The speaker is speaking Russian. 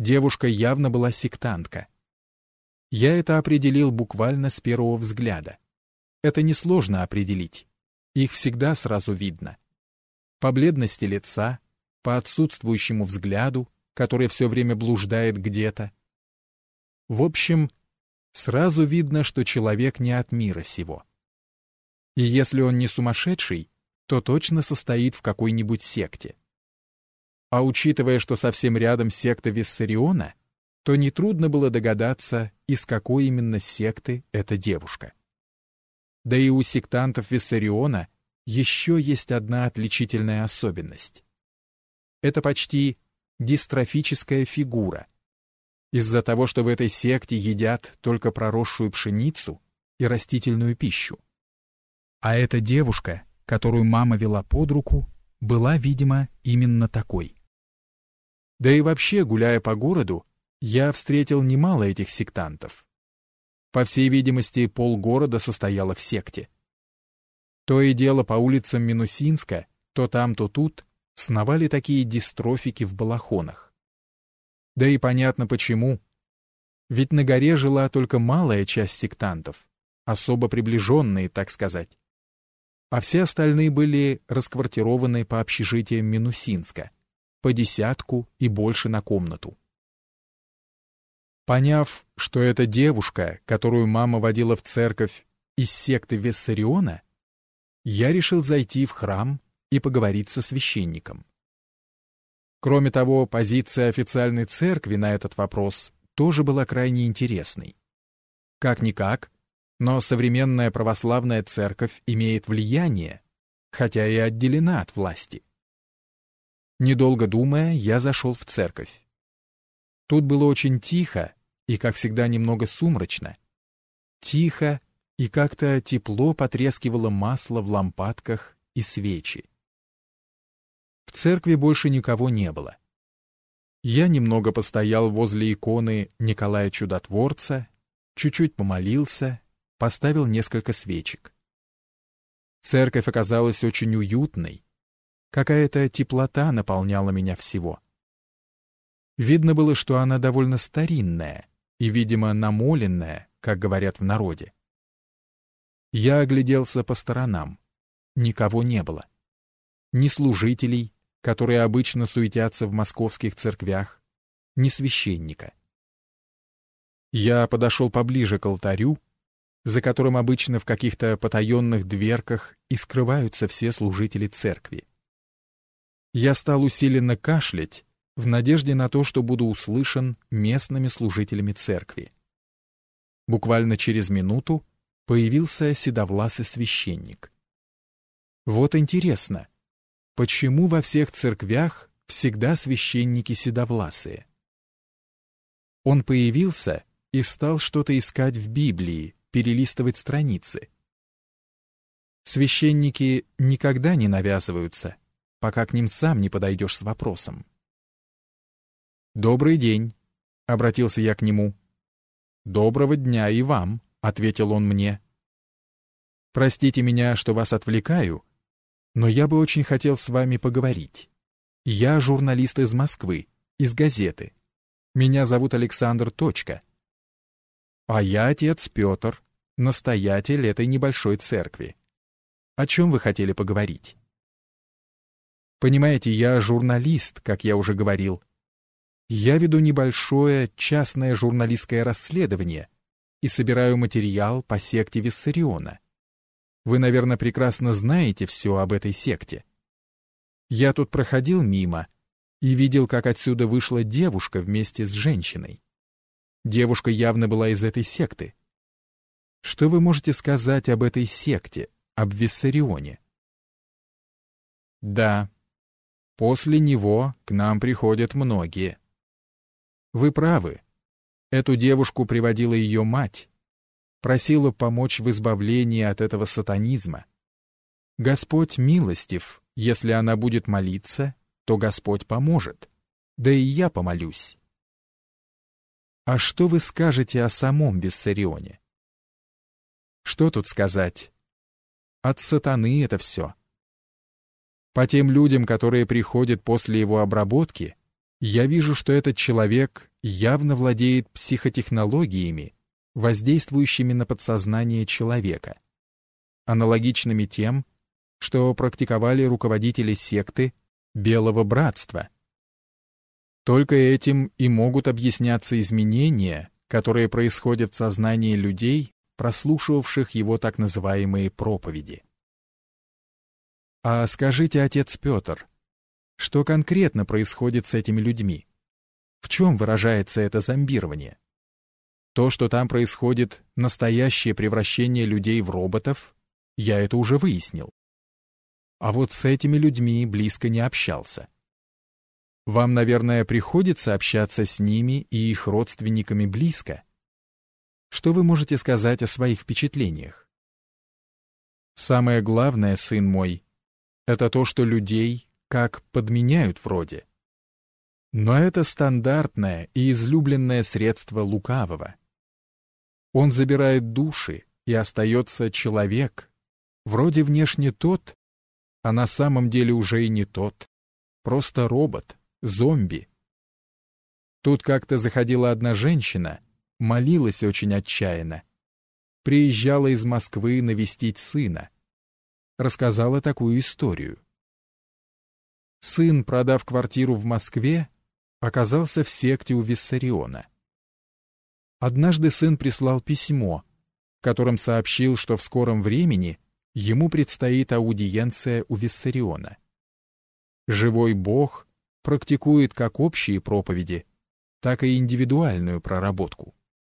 девушка явно была сектантка. Я это определил буквально с первого взгляда. Это несложно определить. Их всегда сразу видно. По бледности лица, по отсутствующему взгляду, который все время блуждает где-то. В общем, сразу видно, что человек не от мира сего. И если он не сумасшедший, то точно состоит в какой-нибудь секте. А учитывая, что совсем рядом секта Виссариона, то нетрудно было догадаться, из какой именно секты эта девушка. Да и у сектантов Виссариона еще есть одна отличительная особенность. Это почти дистрофическая фигура. Из-за того, что в этой секте едят только проросшую пшеницу и растительную пищу. А эта девушка, которую мама вела под руку, была, видимо, именно такой. Да и вообще, гуляя по городу, я встретил немало этих сектантов. По всей видимости, полгорода состояло в секте. То и дело по улицам Минусинска, то там, то тут, сновали такие дистрофики в балахонах. Да и понятно почему. Ведь на горе жила только малая часть сектантов, особо приближенные, так сказать. А все остальные были расквартированы по общежитиям Минусинска, по десятку и больше на комнату. Поняв, что эта девушка, которую мама водила в церковь из секты Виссариона, я решил зайти в храм и поговорить со священником. Кроме того, позиция официальной церкви на этот вопрос тоже была крайне интересной. Как-никак, но современная православная церковь имеет влияние, хотя и отделена от власти. Недолго думая, я зашел в церковь. Тут было очень тихо, и, как всегда, немного сумрачно. Тихо и как-то тепло потрескивало масло в лампадках и свечи. В церкви больше никого не было. Я немного постоял возле иконы Николая Чудотворца, чуть-чуть помолился, поставил несколько свечек. Церковь оказалась очень уютной. Какая-то теплота наполняла меня всего. Видно было, что она довольно старинная, и, видимо, намоленная, как говорят в народе. Я огляделся по сторонам. Никого не было. Ни служителей, которые обычно суетятся в московских церквях, ни священника. Я подошел поближе к алтарю, за которым обычно в каких-то потаенных дверках и скрываются все служители церкви. Я стал усиленно кашлять, в надежде на то, что буду услышан местными служителями церкви. Буквально через минуту появился седовласый священник. Вот интересно, почему во всех церквях всегда священники седовласые? Он появился и стал что-то искать в Библии, перелистывать страницы. Священники никогда не навязываются, пока к ним сам не подойдешь с вопросом. «Добрый день», — обратился я к нему. «Доброго дня и вам», — ответил он мне. «Простите меня, что вас отвлекаю, но я бы очень хотел с вами поговорить. Я журналист из Москвы, из газеты. Меня зовут Александр Точка. А я отец Петр, настоятель этой небольшой церкви. О чем вы хотели поговорить?» Понимаете, я журналист, как я уже говорил, я веду небольшое частное журналистское расследование и собираю материал по секте Виссариона. Вы, наверное, прекрасно знаете все об этой секте. Я тут проходил мимо и видел, как отсюда вышла девушка вместе с женщиной. Девушка явно была из этой секты. Что вы можете сказать об этой секте, об Виссарионе? Да, после него к нам приходят многие. Вы правы. Эту девушку приводила ее мать. Просила помочь в избавлении от этого сатанизма. Господь милостив, если она будет молиться, то Господь поможет. Да и я помолюсь. А что вы скажете о самом Виссарионе? Что тут сказать? От сатаны это все. По тем людям, которые приходят после его обработки, Я вижу, что этот человек явно владеет психотехнологиями, воздействующими на подсознание человека, аналогичными тем, что практиковали руководители секты Белого Братства. Только этим и могут объясняться изменения, которые происходят в сознании людей, прослушивавших его так называемые проповеди. А скажите, отец Петр, что конкретно происходит с этими людьми? В чем выражается это зомбирование? То, что там происходит настоящее превращение людей в роботов, я это уже выяснил. А вот с этими людьми близко не общался. Вам, наверное, приходится общаться с ними и их родственниками близко. Что вы можете сказать о своих впечатлениях? Самое главное, сын мой, это то, что людей как подменяют вроде. Но это стандартное и излюбленное средство лукавого. Он забирает души, и остается человек, вроде внешне тот, а на самом деле уже и не тот, просто робот, зомби. Тут как-то заходила одна женщина, молилась очень отчаянно. Приезжала из Москвы навестить сына. Рассказала такую историю. Сын, продав квартиру в Москве, оказался в секте у Виссариона. Однажды сын прислал письмо, в котором сообщил, что в скором времени ему предстоит аудиенция у Виссариона. Живой Бог практикует как общие проповеди, так и индивидуальную проработку.